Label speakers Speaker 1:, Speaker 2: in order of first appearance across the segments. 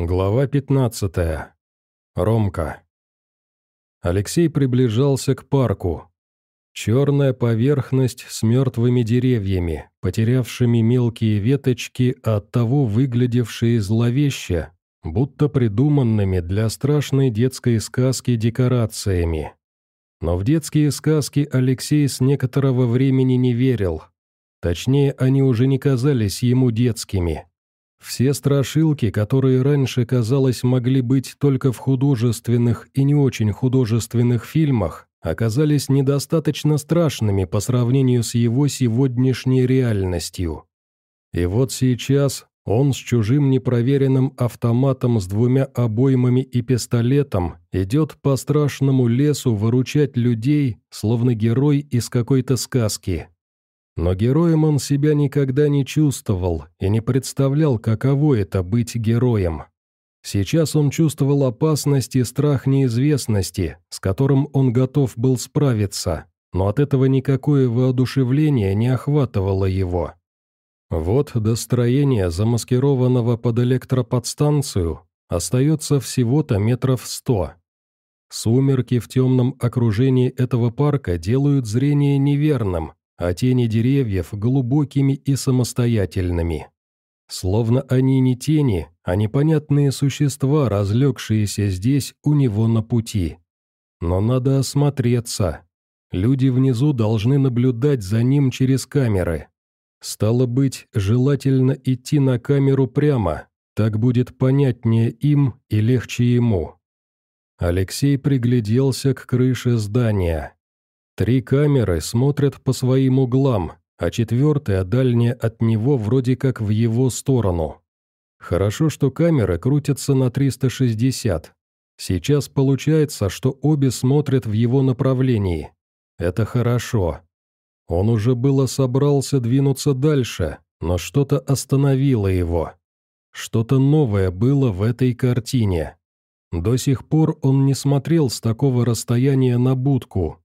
Speaker 1: Глава 15. Ромка. Алексей приближался к парку. Черная поверхность с мертвыми деревьями, потерявшими мелкие веточки, оттого выглядевшие зловеще, будто придуманными для страшной детской сказки декорациями. Но в детские сказки Алексей с некоторого времени не верил. Точнее, они уже не казались ему детскими. Все страшилки, которые раньше, казалось, могли быть только в художественных и не очень художественных фильмах, оказались недостаточно страшными по сравнению с его сегодняшней реальностью. И вот сейчас он с чужим непроверенным автоматом с двумя обоймами и пистолетом идет по страшному лесу выручать людей, словно герой из какой-то сказки. Но героем он себя никогда не чувствовал и не представлял, каково это быть героем. Сейчас он чувствовал опасность и страх неизвестности, с которым он готов был справиться, но от этого никакое воодушевление не охватывало его. Вот до строения, замаскированного под электроподстанцию, остается всего-то метров сто. Сумерки в темном окружении этого парка делают зрение неверным, а тени деревьев глубокими и самостоятельными. Словно они не тени, а непонятные существа, разлегшиеся здесь у него на пути. Но надо осмотреться. Люди внизу должны наблюдать за ним через камеры. Стало быть, желательно идти на камеру прямо, так будет понятнее им и легче ему. Алексей пригляделся к крыше здания. Три камеры смотрят по своим углам, а четвертая, дальняя от него, вроде как в его сторону. Хорошо, что камеры крутятся на 360. Сейчас получается, что обе смотрят в его направлении. Это хорошо. Он уже было собрался двинуться дальше, но что-то остановило его. Что-то новое было в этой картине. До сих пор он не смотрел с такого расстояния на будку,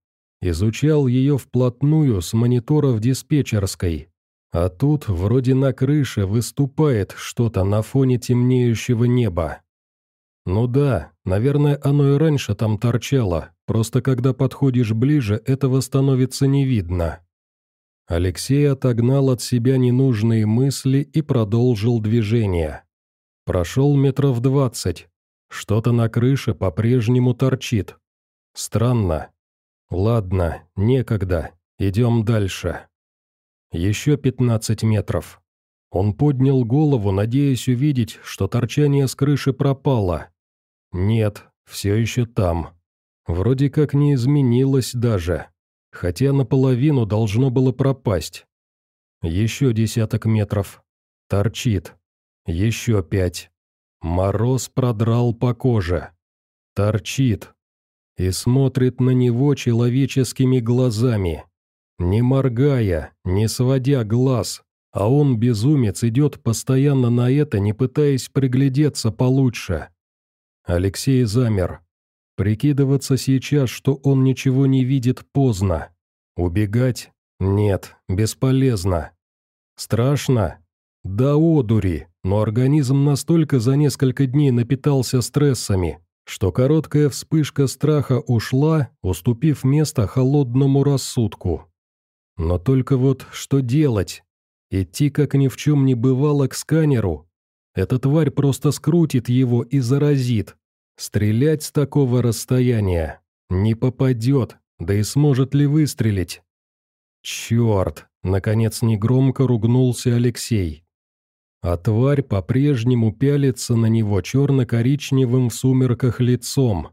Speaker 1: Изучал ее вплотную с монитора в диспетчерской. А тут вроде на крыше выступает что-то на фоне темнеющего неба. Ну да, наверное, оно и раньше там торчало, просто когда подходишь ближе, этого становится не видно. Алексей отогнал от себя ненужные мысли и продолжил движение. Прошел метров двадцать. Что-то на крыше по-прежнему торчит. Странно, «Ладно, некогда. Идем дальше». Еще пятнадцать метров. Он поднял голову, надеясь увидеть, что торчание с крыши пропало. Нет, все еще там. Вроде как не изменилось даже. Хотя наполовину должно было пропасть. Еще десяток метров. Торчит. Еще пять. Мороз продрал по коже. Торчит и смотрит на него человеческими глазами. Не моргая, не сводя глаз, а он, безумец, идет постоянно на это, не пытаясь приглядеться получше. Алексей замер. Прикидываться сейчас, что он ничего не видит, поздно. Убегать? Нет, бесполезно. Страшно? Да одури, но организм настолько за несколько дней напитался стрессами, что короткая вспышка страха ушла, уступив место холодному рассудку. Но только вот что делать? Идти, как ни в чем не бывало, к сканеру? Эта тварь просто скрутит его и заразит. Стрелять с такого расстояния не попадет, да и сможет ли выстрелить? Черт! Наконец негромко ругнулся Алексей а тварь по-прежнему пялится на него черно-коричневым в сумерках лицом.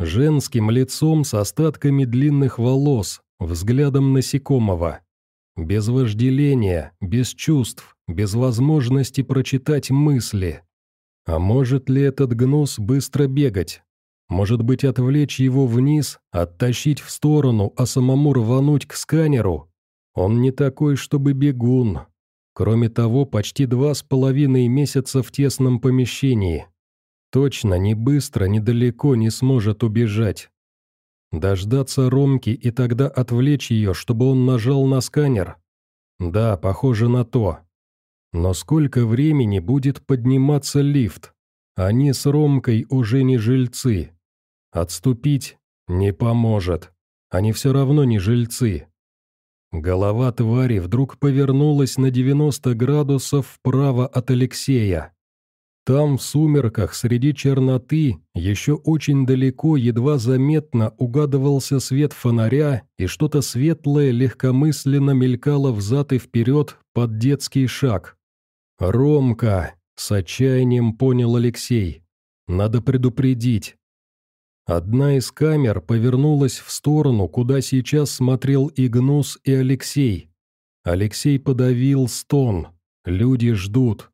Speaker 1: Женским лицом с остатками длинных волос, взглядом насекомого. Без вожделения, без чувств, без возможности прочитать мысли. А может ли этот гнус быстро бегать? Может быть, отвлечь его вниз, оттащить в сторону, а самому рвануть к сканеру? Он не такой, чтобы бегун, Кроме того, почти два с половиной месяца в тесном помещении. Точно, ни быстро, ни далеко не сможет убежать. Дождаться Ромки и тогда отвлечь ее, чтобы он нажал на сканер? Да, похоже на то. Но сколько времени будет подниматься лифт? Они с Ромкой уже не жильцы. Отступить не поможет. Они все равно не жильцы. Голова твари вдруг повернулась на 90 градусов вправо от Алексея. Там, в сумерках, среди черноты, еще очень далеко, едва заметно угадывался свет фонаря, и что-то светлое легкомысленно мелькало взад и вперед под детский шаг. «Ромка!» — с отчаянием понял Алексей. «Надо предупредить». Одна из камер повернулась в сторону, куда сейчас смотрел Игнус и Алексей. Алексей подавил стон. Люди ждут.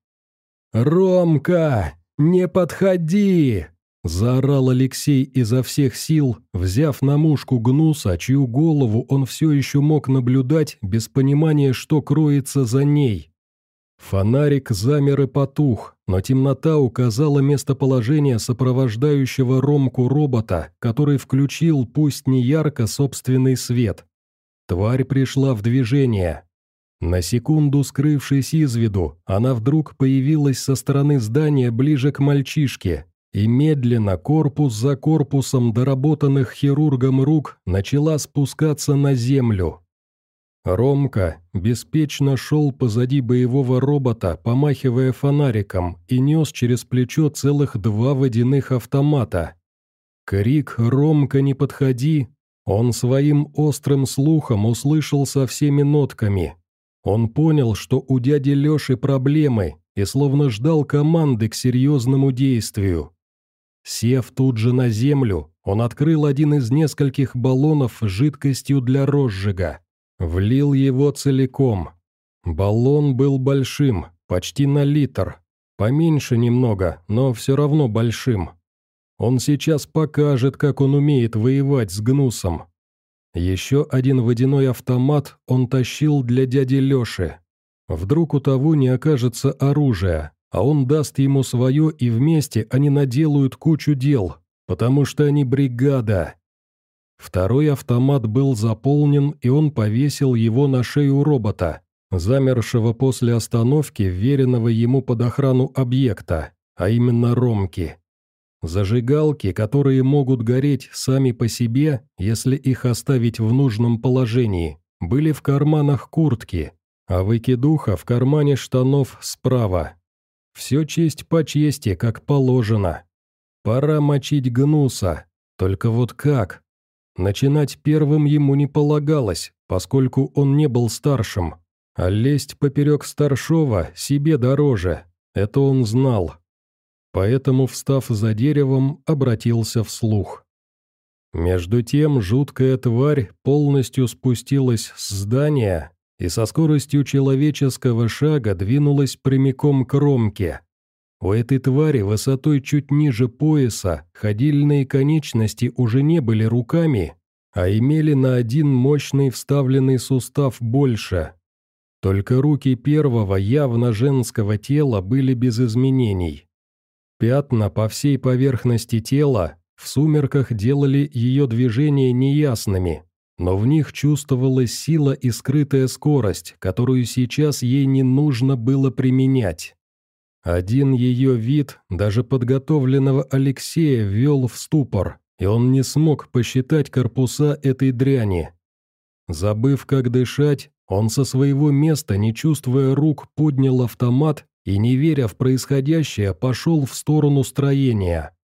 Speaker 1: «Ромка, не подходи!» – заорал Алексей изо всех сил, взяв на мушку гнуса, чью голову он все еще мог наблюдать, без понимания, что кроется за ней. Фонарик замер и потух, но темнота указала местоположение сопровождающего Ромку робота, который включил, пусть не ярко, собственный свет. Тварь пришла в движение. На секунду скрывшись из виду, она вдруг появилась со стороны здания ближе к мальчишке, и медленно, корпус за корпусом доработанных хирургом рук, начала спускаться на землю. Ромка беспечно шел позади боевого робота, помахивая фонариком, и нес через плечо целых два водяных автомата. Крик «Ромка, не подходи!» он своим острым слухом услышал со всеми нотками, он понял, что у дяди Леши проблемы, и словно ждал команды к серьезному действию. Сев тут же на землю, он открыл один из нескольких баллонов с жидкостью для розжига. Влил его целиком. Баллон был большим, почти на литр. Поменьше немного, но все равно большим. Он сейчас покажет, как он умеет воевать с гнусом. Еще один водяной автомат он тащил для дяди Леши. Вдруг у того не окажется оружия, а он даст ему свое, и вместе они наделают кучу дел, потому что они бригада. Второй автомат был заполнен, и он повесил его на шею робота, замершего после остановки, веренного ему под охрану объекта, а именно Ромки. Зажигалки, которые могут гореть сами по себе, если их оставить в нужном положении, были в карманах куртки, а выкидуха в кармане штанов справа. Все честь по чести, как положено. Пора мочить гнуса, только вот как? Начинать первым ему не полагалось, поскольку он не был старшим, а лезть поперек старшова себе дороже, это он знал поэтому, встав за деревом, обратился вслух. Между тем жуткая тварь полностью спустилась с здания и со скоростью человеческого шага двинулась прямиком к ромке. У этой твари высотой чуть ниже пояса ходильные конечности уже не были руками, а имели на один мощный вставленный сустав больше. Только руки первого явно женского тела были без изменений. Пятна по всей поверхности тела в сумерках делали ее движения неясными, но в них чувствовалась сила и скрытая скорость, которую сейчас ей не нужно было применять. Один ее вид, даже подготовленного Алексея, ввел в ступор, и он не смог посчитать корпуса этой дряни. Забыв, как дышать, он со своего места, не чувствуя рук, поднял автомат и, не веря в происходящее, пошел в сторону строения.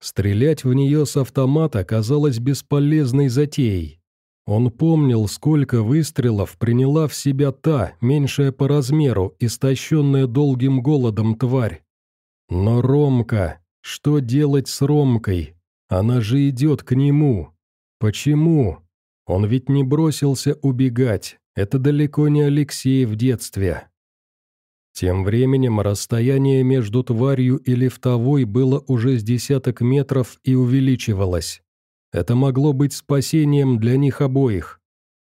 Speaker 1: Стрелять в нее с автомата казалось бесполезной затеей. Он помнил, сколько выстрелов приняла в себя та, меньшая по размеру, истощенная долгим голодом тварь. Но Ромка, что делать с Ромкой? Она же идет к нему. Почему? Он ведь не бросился убегать. Это далеко не Алексей в детстве. Тем временем расстояние между тварью и лифтовой было уже с десяток метров и увеличивалось. Это могло быть спасением для них обоих.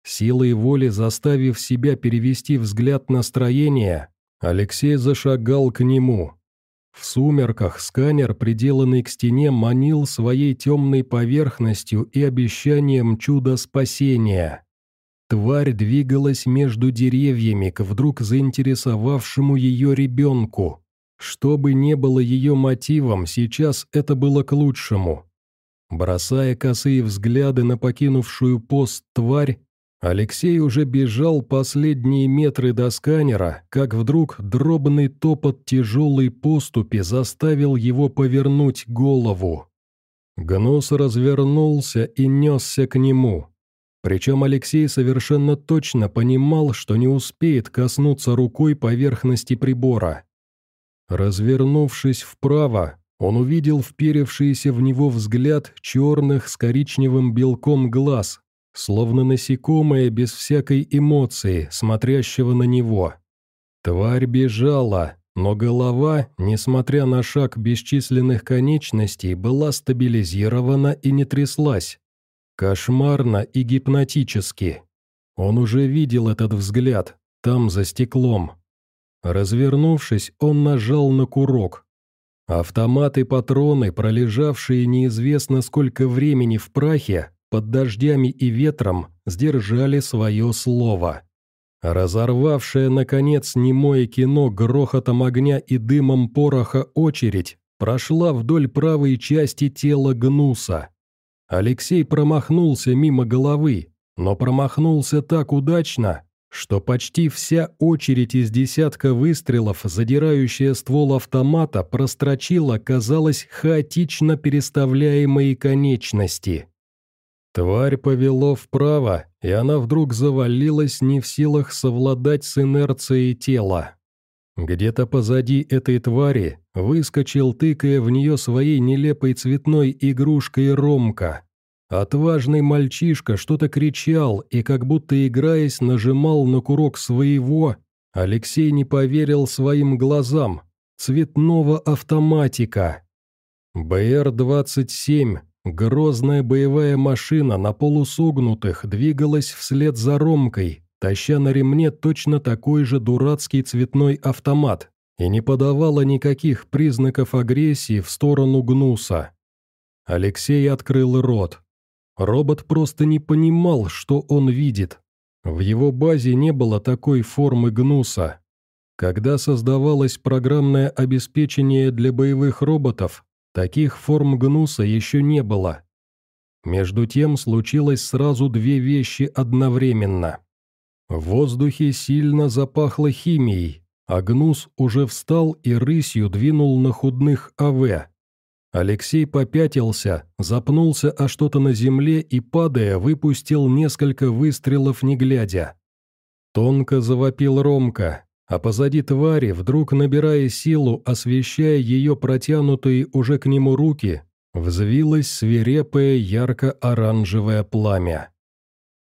Speaker 1: Силой воли заставив себя перевести взгляд на строение, Алексей зашагал к нему. В сумерках сканер, приделанный к стене, манил своей темной поверхностью и обещанием чуда спасения. Тварь двигалась между деревьями к вдруг заинтересовавшему ее ребенку. Что бы ни было ее мотивом, сейчас это было к лучшему. Бросая косые взгляды на покинувшую пост тварь, Алексей уже бежал последние метры до сканера, как вдруг дробный топот тяжелой поступи заставил его повернуть голову. Гнус развернулся и несся к нему. Причем Алексей совершенно точно понимал, что не успеет коснуться рукой поверхности прибора. Развернувшись вправо, он увидел вперевшийся в него взгляд черных с коричневым белком глаз, словно насекомое без всякой эмоции, смотрящего на него. Тварь бежала, но голова, несмотря на шаг бесчисленных конечностей, была стабилизирована и не тряслась. Кошмарно и гипнотически. Он уже видел этот взгляд, там, за стеклом. Развернувшись, он нажал на курок. Автоматы патроны, пролежавшие неизвестно сколько времени в прахе, под дождями и ветром, сдержали свое слово. Разорвавшая, наконец, немое кино грохотом огня и дымом пороха очередь прошла вдоль правой части тела Гнуса. Алексей промахнулся мимо головы, но промахнулся так удачно, что почти вся очередь из десятка выстрелов, задирающая ствол автомата, прострочила, казалось, хаотично переставляемые конечности. Тварь повело вправо, и она вдруг завалилась не в силах совладать с инерцией тела. Где-то позади этой твари выскочил, тыкая в нее своей нелепой цветной игрушкой Ромка. Отважный мальчишка что-то кричал и, как будто играясь, нажимал на курок своего. Алексей не поверил своим глазам. Цветного автоматика. БР-27, грозная боевая машина на полусогнутых, двигалась вслед за Ромкой, таща на ремне точно такой же дурацкий цветной автомат, и не подавала никаких признаков агрессии в сторону Гнуса. Алексей открыл рот. Робот просто не понимал, что он видит. В его базе не было такой формы гнуса. Когда создавалось программное обеспечение для боевых роботов, таких форм гнуса еще не было. Между тем случилось сразу две вещи одновременно. В воздухе сильно запахло химией, а гнус уже встал и рысью двинул на худных АВ. Алексей попятился, запнулся о что-то на земле и, падая, выпустил несколько выстрелов не глядя. Тонко завопил Ромка, а позади твари, вдруг набирая силу, освещая ее протянутые уже к нему руки, взвилось свирепое ярко-оранжевое пламя.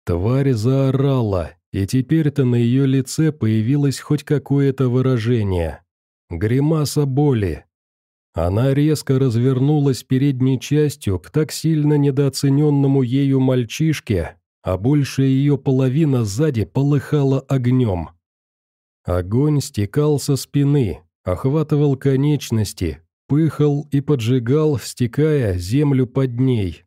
Speaker 1: Тварь заорала, и теперь-то на ее лице появилось хоть какое-то выражение. Гримаса боли, она резко развернулась передней частью к так сильно недооцененному ею мальчишке, а большая ее половина сзади полыхала огнем. Огонь стекал со спины, охватывал конечности, пыхал и поджигал, стекая землю под ней.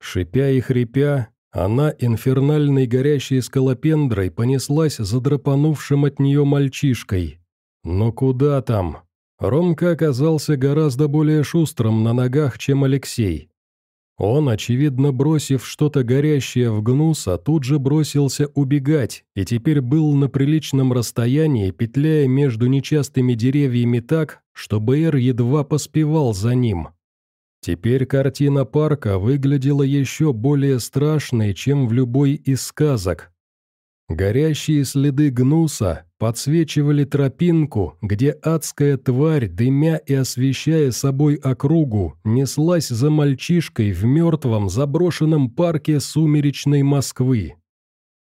Speaker 1: Шипя и хрипя, она инфернальной горящей скалопендрой понеслась за драпанувшим от нее мальчишкой. Но куда там? Ромка оказался гораздо более шустрым на ногах, чем Алексей. Он, очевидно бросив что-то горящее в гнуса, тут же бросился убегать и теперь был на приличном расстоянии, петляя между нечастыми деревьями так, что БР едва поспевал за ним. Теперь картина парка выглядела еще более страшной, чем в любой из сказок, Горящие следы гнуса подсвечивали тропинку, где адская тварь, дымя и освещая собой округу, неслась за мальчишкой в мертвом заброшенном парке сумеречной Москвы.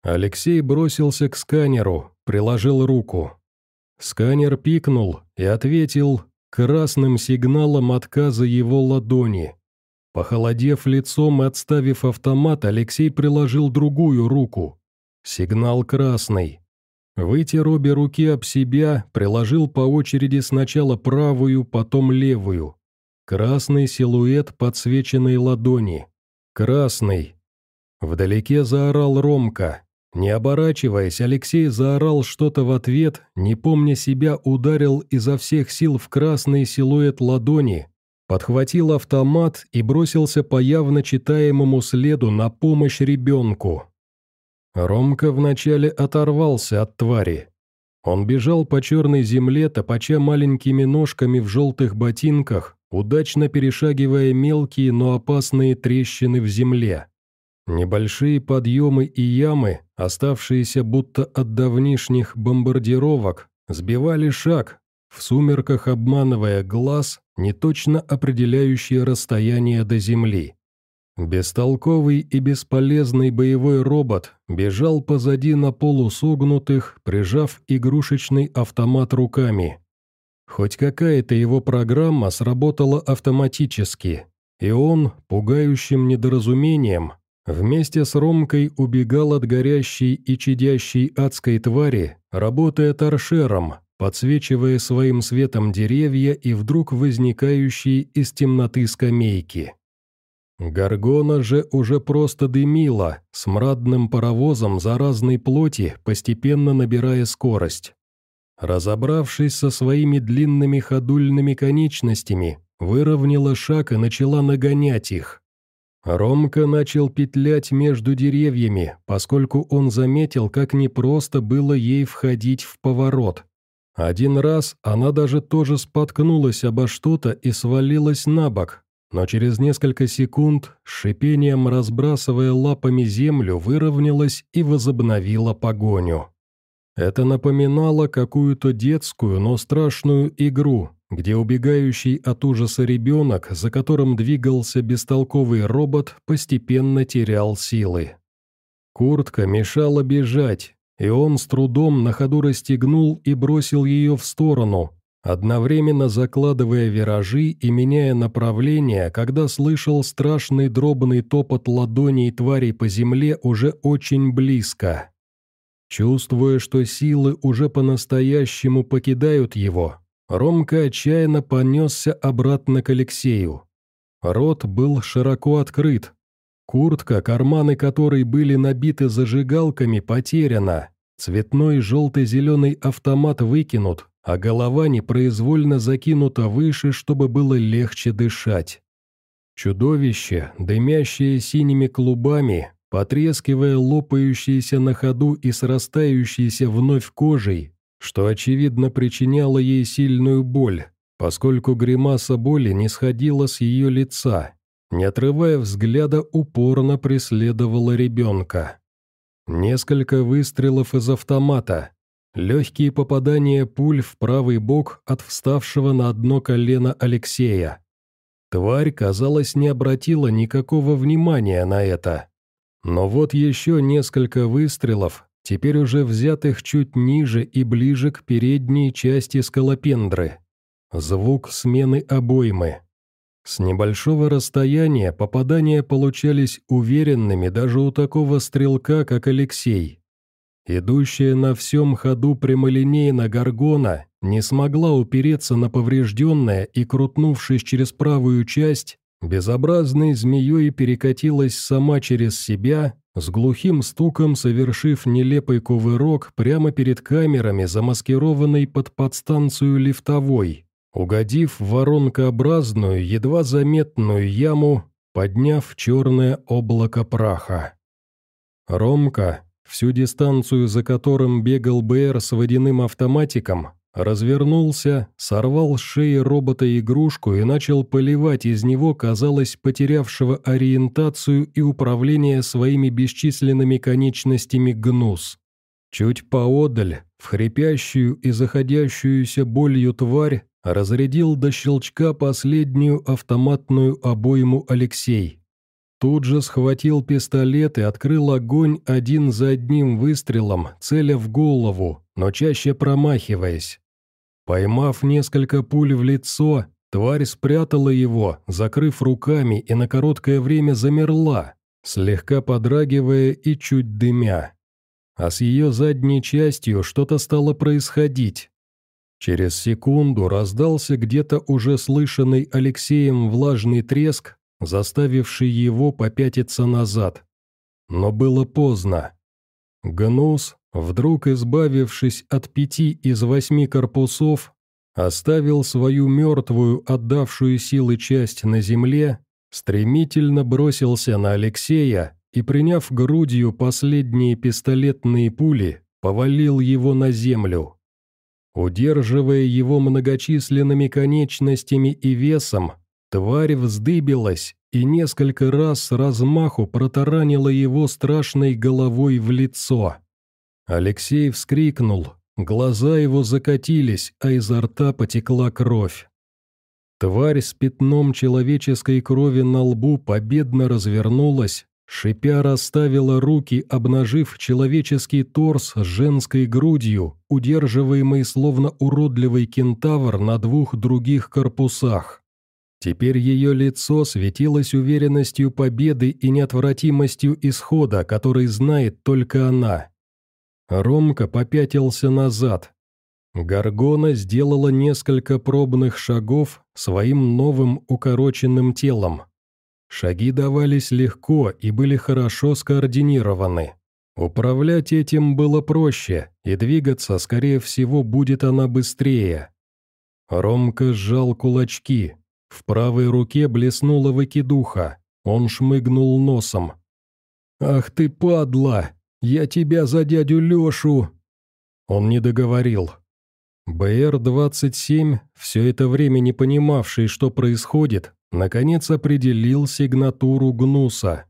Speaker 1: Алексей бросился к сканеру, приложил руку. Сканер пикнул и ответил красным сигналом отказа его ладони. Похолодев лицом и отставив автомат, Алексей приложил другую руку, Сигнал красный. Вытер обе руки об себя, приложил по очереди сначала правую, потом левую. Красный силуэт подсвеченной ладони. Красный. Вдалеке заорал Ромка. Не оборачиваясь, Алексей заорал что-то в ответ, не помня себя, ударил изо всех сил в красный силуэт ладони, подхватил автомат и бросился по явно читаемому следу на помощь ребенку. Ромка вначале оторвался от твари. Он бежал по черной земле, топача маленькими ножками в желтых ботинках, удачно перешагивая мелкие, но опасные трещины в земле. Небольшие подъемы и ямы, оставшиеся будто от давнишних бомбардировок, сбивали шаг, в сумерках обманывая глаз, неточно определяющие расстояние до земли. Бестолковый и бесполезный боевой робот бежал позади на полусогнутых, прижав игрушечный автомат руками. Хоть какая-то его программа сработала автоматически, и он, пугающим недоразумением, вместе с Ромкой убегал от горящей и чадящей адской твари, работая торшером, подсвечивая своим светом деревья и вдруг возникающие из темноты скамейки. Гаргона же уже просто дымила, с мрадным паровозом заразной плоти, постепенно набирая скорость. Разобравшись со своими длинными ходульными конечностями, выровняла шаг и начала нагонять их. Ромка начал петлять между деревьями, поскольку он заметил, как непросто было ей входить в поворот. Один раз она даже тоже споткнулась обо что-то и свалилась на бок, но через несколько секунд, шипением разбрасывая лапами землю, выровнялась и возобновила погоню. Это напоминало какую-то детскую, но страшную игру, где убегающий от ужаса ребенок, за которым двигался бестолковый робот, постепенно терял силы. Куртка мешала бежать, и он с трудом на ходу расстегнул и бросил ее в сторону, одновременно закладывая виражи и меняя направление, когда слышал страшный дробный топот ладоней тварей по земле уже очень близко. Чувствуя, что силы уже по-настоящему покидают его, Ромка отчаянно понесся обратно к Алексею. Рот был широко открыт. Куртка, карманы которой были набиты зажигалками, потеряна. Цветной желто-зеленый автомат выкинут, а голова непроизвольно закинута выше, чтобы было легче дышать. Чудовище, дымящее синими клубами, потрескивая лопающейся на ходу и срастающейся вновь кожей, что, очевидно, причиняло ей сильную боль, поскольку гримаса боли не сходила с ее лица, не отрывая взгляда, упорно преследовала ребенка. Несколько выстрелов из автомата, Легкие попадания пуль в правый бок от вставшего на одно колено Алексея. Тварь, казалось, не обратила никакого внимания на это. Но вот еще несколько выстрелов, теперь уже взятых чуть ниже и ближе к передней части скалопендры. Звук смены обоймы. С небольшого расстояния попадания получались уверенными даже у такого стрелка, как Алексей. Идущая на всем ходу прямолинейно Гаргона не смогла упереться на поврежденное и, крутнувшись через правую часть, безобразной змеей перекатилась сама через себя, с глухим стуком совершив нелепый кувырок прямо перед камерами, замаскированной под подстанцию лифтовой, угодив в воронкообразную, едва заметную яму, подняв черное облако праха. Ромка, всю дистанцию за которым бегал БР с водяным автоматиком, развернулся, сорвал с шеи робота игрушку и начал поливать из него, казалось, потерявшего ориентацию и управление своими бесчисленными конечностями гнус. Чуть поодаль, в хрипящую и заходящуюся болью тварь, разрядил до щелчка последнюю автоматную обойму Алексей. Тут же схватил пистолет и открыл огонь один за одним выстрелом, целя в голову, но чаще промахиваясь. Поймав несколько пуль в лицо, тварь спрятала его, закрыв руками и на короткое время замерла, слегка подрагивая и чуть дымя. А с ее задней частью что-то стало происходить. Через секунду раздался где-то уже слышанный Алексеем влажный треск, заставивший его попятиться назад. Но было поздно. Гнус, вдруг избавившись от пяти из восьми корпусов, оставил свою мертвую, отдавшую силы часть на земле, стремительно бросился на Алексея и, приняв грудью последние пистолетные пули, повалил его на землю. Удерживая его многочисленными конечностями и весом, тварь вздыбилась и несколько раз с размаху протаранила его страшной головой в лицо. Алексей вскрикнул, глаза его закатились, а изо рта потекла кровь. Тварь с пятном человеческой крови на лбу победно развернулась, шипя расставила руки, обнажив человеческий торс с женской грудью, удерживаемый словно уродливый кентавр на двух других корпусах. Теперь ее лицо светилось уверенностью победы и неотвратимостью исхода, который знает только она. Ромка попятился назад. Гаргона сделала несколько пробных шагов своим новым укороченным телом. Шаги давались легко и были хорошо скоординированы. Управлять этим было проще, и двигаться, скорее всего, будет она быстрее. Ромка сжал кулачки, в правой руке блеснула выкидуха. Он шмыгнул носом. «Ах ты, падла! Я тебя за дядю Лешу!» Он не договорил. БР-27, все это время не понимавший, что происходит, наконец определил сигнатуру гнуса.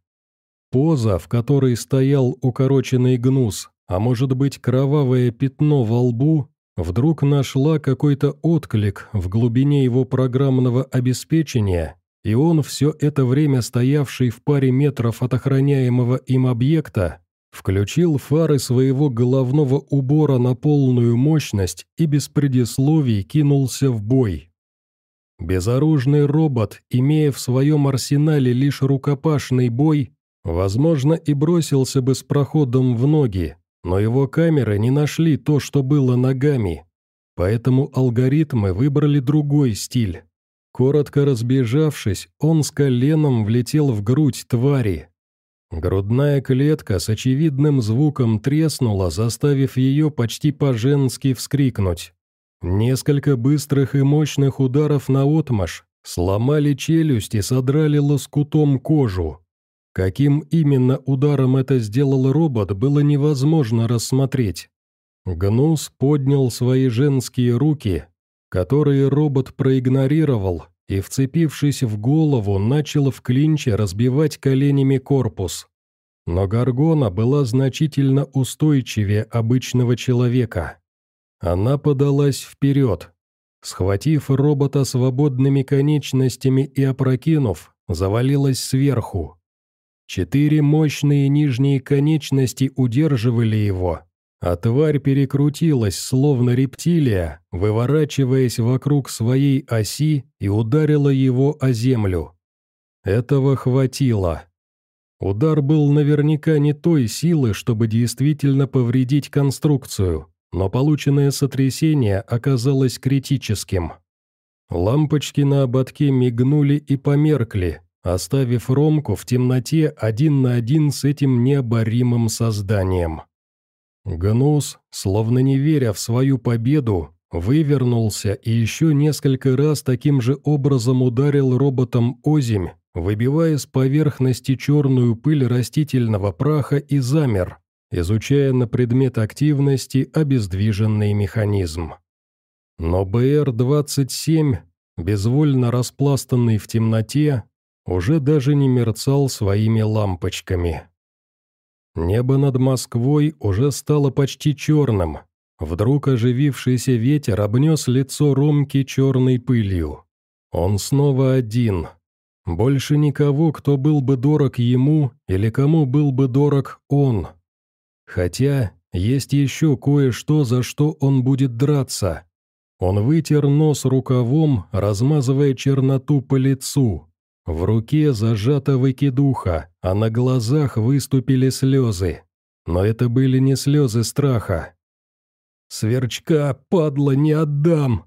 Speaker 1: Поза, в которой стоял укороченный гнус, а может быть кровавое пятно во лбу, вдруг нашла какой-то отклик в глубине его программного обеспечения, и он, все это время стоявший в паре метров от охраняемого им объекта, включил фары своего головного убора на полную мощность и без предисловий кинулся в бой. Безоружный робот, имея в своем арсенале лишь рукопашный бой, возможно, и бросился бы с проходом в ноги, но его камеры не нашли то, что было ногами. Поэтому алгоритмы выбрали другой стиль. Коротко разбежавшись, он с коленом влетел в грудь твари. Грудная клетка с очевидным звуком треснула, заставив ее почти по-женски вскрикнуть. Несколько быстрых и мощных ударов на отмаш сломали челюсть и содрали лоскутом кожу. Каким именно ударом это сделал робот, было невозможно рассмотреть. Гнус поднял свои женские руки, которые робот проигнорировал, и, вцепившись в голову, начал в клинче разбивать коленями корпус. Но Гаргона была значительно устойчивее обычного человека. Она подалась вперед. Схватив робота свободными конечностями и опрокинув, завалилась сверху. Четыре мощные нижние конечности удерживали его, а тварь перекрутилась, словно рептилия, выворачиваясь вокруг своей оси и ударила его о землю. Этого хватило. Удар был наверняка не той силы, чтобы действительно повредить конструкцию, но полученное сотрясение оказалось критическим. Лампочки на ободке мигнули и померкли, оставив Ромку в темноте один на один с этим необоримым созданием. Гнус, словно не веря в свою победу, вывернулся и еще несколько раз таким же образом ударил роботом озимь, выбивая с поверхности черную пыль растительного праха и замер, изучая на предмет активности обездвиженный механизм. Но БР-27, безвольно распластанный в темноте, уже даже не мерцал своими лампочками. Небо над Москвой уже стало почти черным. Вдруг оживившийся ветер обнес лицо Ромки черной пылью. Он снова один. Больше никого, кто был бы дорог ему или кому был бы дорог он. Хотя есть еще кое-что, за что он будет драться. Он вытер нос рукавом, размазывая черноту по лицу. В руке зажата выкидуха, а на глазах выступили слезы. Но это были не слезы страха. «Сверчка, падла, не отдам!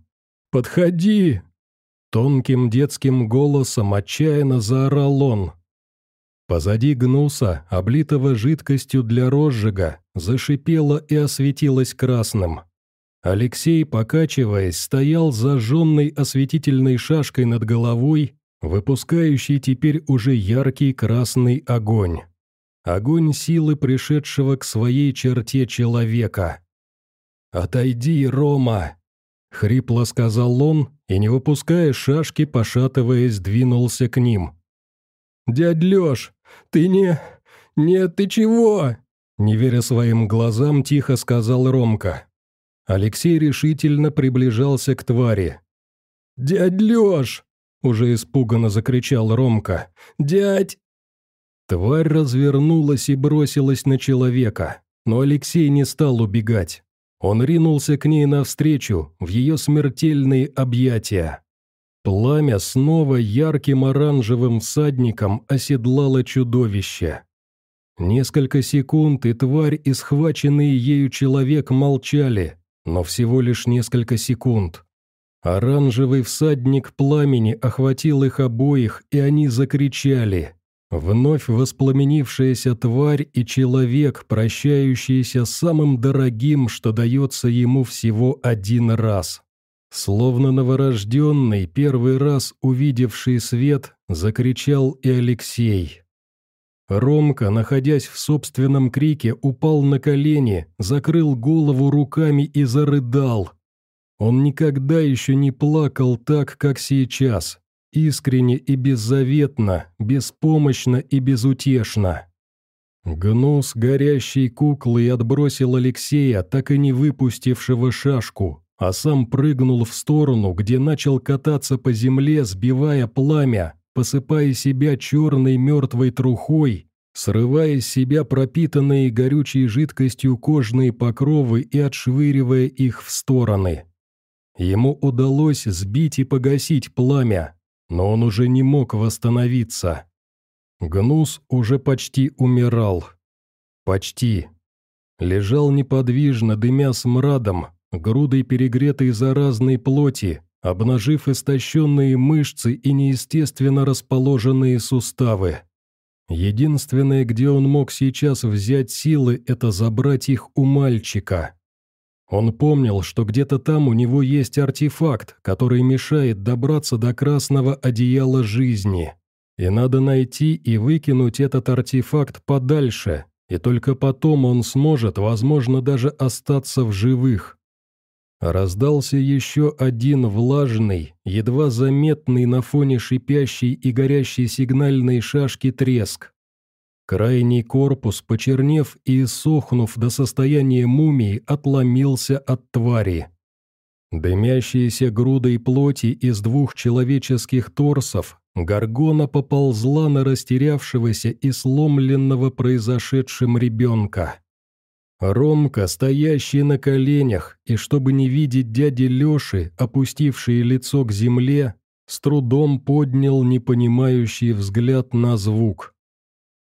Speaker 1: Подходи!» Тонким детским голосом отчаянно заорал он. Позади гнуса, облитого жидкостью для розжига, зашипело и осветилось красным. Алексей, покачиваясь, стоял зажженной осветительной шашкой над головой, выпускающий теперь уже яркий красный огонь. Огонь силы, пришедшего к своей черте человека. «Отойди, Рома!» — хрипло сказал он, и, не выпуская шашки, пошатываясь, двинулся к ним. «Дядь Лёш, ты не... Нет, ты чего?» Не веря своим глазам, тихо сказал Ромка. Алексей решительно приближался к твари. «Дядь Лёш!» – уже испуганно закричал Ромка. «Дядь!» Тварь развернулась и бросилась на человека, но Алексей не стал убегать. Он ринулся к ней навстречу, в ее смертельные объятия. Пламя снова ярким оранжевым всадником оседлало чудовище. Несколько секунд и тварь и схваченный ею человек молчали, но всего лишь несколько секунд. Оранжевый всадник пламени охватил их обоих, и они закричали. Вновь воспламенившаяся тварь и человек, прощающиеся самым дорогим, что дается ему всего один раз. Словно новорожденный, первый раз увидевший свет, закричал и Алексей. Ромка, находясь в собственном крике, упал на колени, закрыл голову руками и зарыдал. Он никогда еще не плакал так, как сейчас, искренне и беззаветно, беспомощно и безутешно. Гнус горящей куклы отбросил Алексея, так и не выпустившего шашку, а сам прыгнул в сторону, где начал кататься по земле, сбивая пламя, посыпая себя черной мертвой трухой, срывая с себя пропитанные горючей жидкостью кожные покровы и отшвыривая их в стороны. Ему удалось сбить и погасить пламя, но он уже не мог восстановиться. Гнус уже почти умирал. Почти. Лежал неподвижно, дымя смрадом, грудой перегретой заразной плоти, обнажив истощенные мышцы и неестественно расположенные суставы. Единственное, где он мог сейчас взять силы, это забрать их у мальчика. Он помнил, что где-то там у него есть артефакт, который мешает добраться до красного одеяла жизни. И надо найти и выкинуть этот артефакт подальше, и только потом он сможет, возможно, даже остаться в живых. Раздался еще один влажный, едва заметный на фоне шипящей и горящей сигнальной шашки треск. Крайний корпус, почернев и сохнув до состояния мумии, отломился от твари. Дымящиеся грудой плоти из двух человеческих торсов, Гаргона поползла на растерявшегося и сломленного произошедшим ребенка. Ромка, стоящий на коленях, и чтобы не видеть дяди Леши, опустивший лицо к земле, с трудом поднял непонимающий взгляд на звук.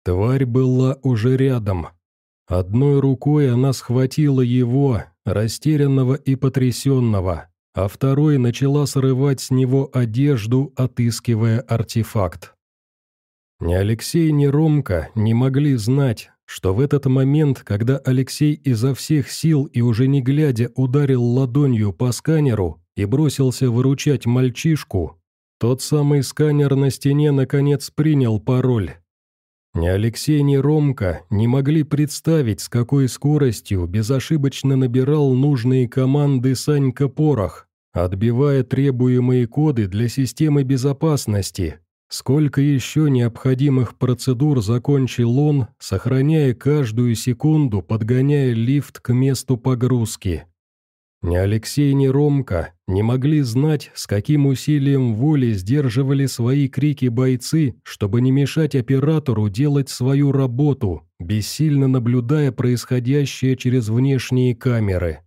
Speaker 1: Тварь была уже рядом. Одной рукой она схватила его, растерянного и потрясенного, а второй начала срывать с него одежду, отыскивая артефакт. Ни Алексей, ни Ромка не могли знать, что в этот момент, когда Алексей изо всех сил и уже не глядя ударил ладонью по сканеру и бросился выручать мальчишку, тот самый сканер на стене наконец принял пароль. Ни Алексей, ни Ромка не могли представить, с какой скоростью безошибочно набирал нужные команды Санька Порох, отбивая требуемые коды для системы безопасности, Сколько еще необходимых процедур закончил он, сохраняя каждую секунду, подгоняя лифт к месту погрузки. Ни Алексей, ни Ромка не могли знать, с каким усилием воли сдерживали свои крики бойцы, чтобы не мешать оператору делать свою работу, бессильно наблюдая происходящее через внешние камеры.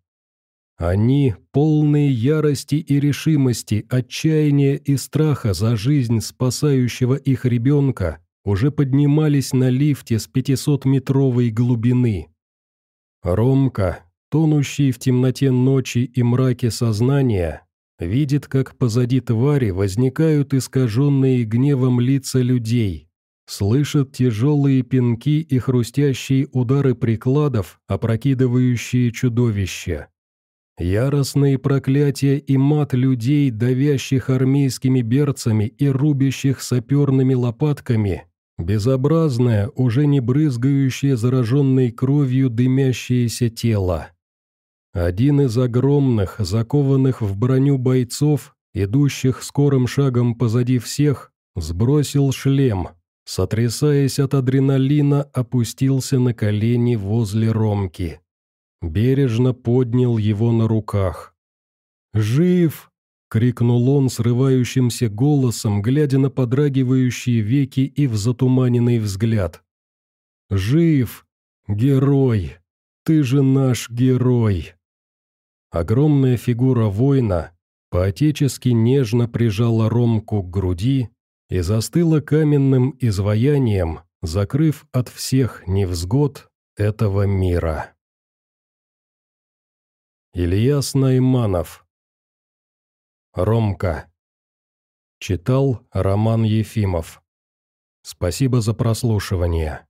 Speaker 1: Они, полные ярости и решимости, отчаяния и страха за жизнь спасающего их ребенка, уже поднимались на лифте с 500-метровой глубины. Ромка, тонущий в темноте ночи и мраке сознания, видит, как позади твари возникают искаженные гневом лица людей, слышит тяжелые пинки и хрустящие удары прикладов, опрокидывающие чудовище. Яростные проклятия и мат людей, давящих армейскими берцами и рубящих саперными лопатками, безобразное, уже не брызгающее зараженной кровью дымящееся тело. Один из огромных, закованных в броню бойцов, идущих скорым шагом позади всех, сбросил шлем, сотрясаясь от адреналина, опустился на колени возле Ромки. Бережно поднял его на руках. «Жив!» — крикнул он срывающимся голосом, глядя на подрагивающие веки и в затуманенный взгляд. «Жив! Герой! Ты же наш герой!» Огромная фигура воина поотечески нежно прижала Ромку к груди и застыла каменным изваянием, закрыв от всех невзгод этого мира. Ильяс Найманов. Ромка. Читал Роман Ефимов. Спасибо за прослушивание.